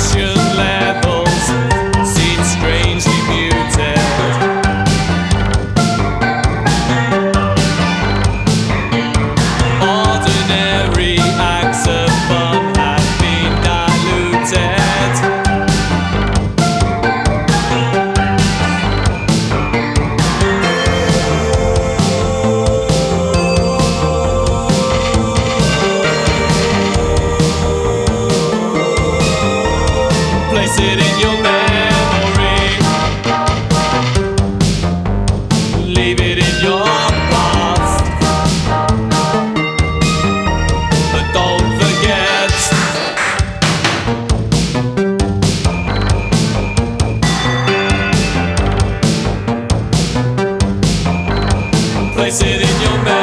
Yeah. place it in your memory. Leave it in your past. But don't forget. Place it in your memory.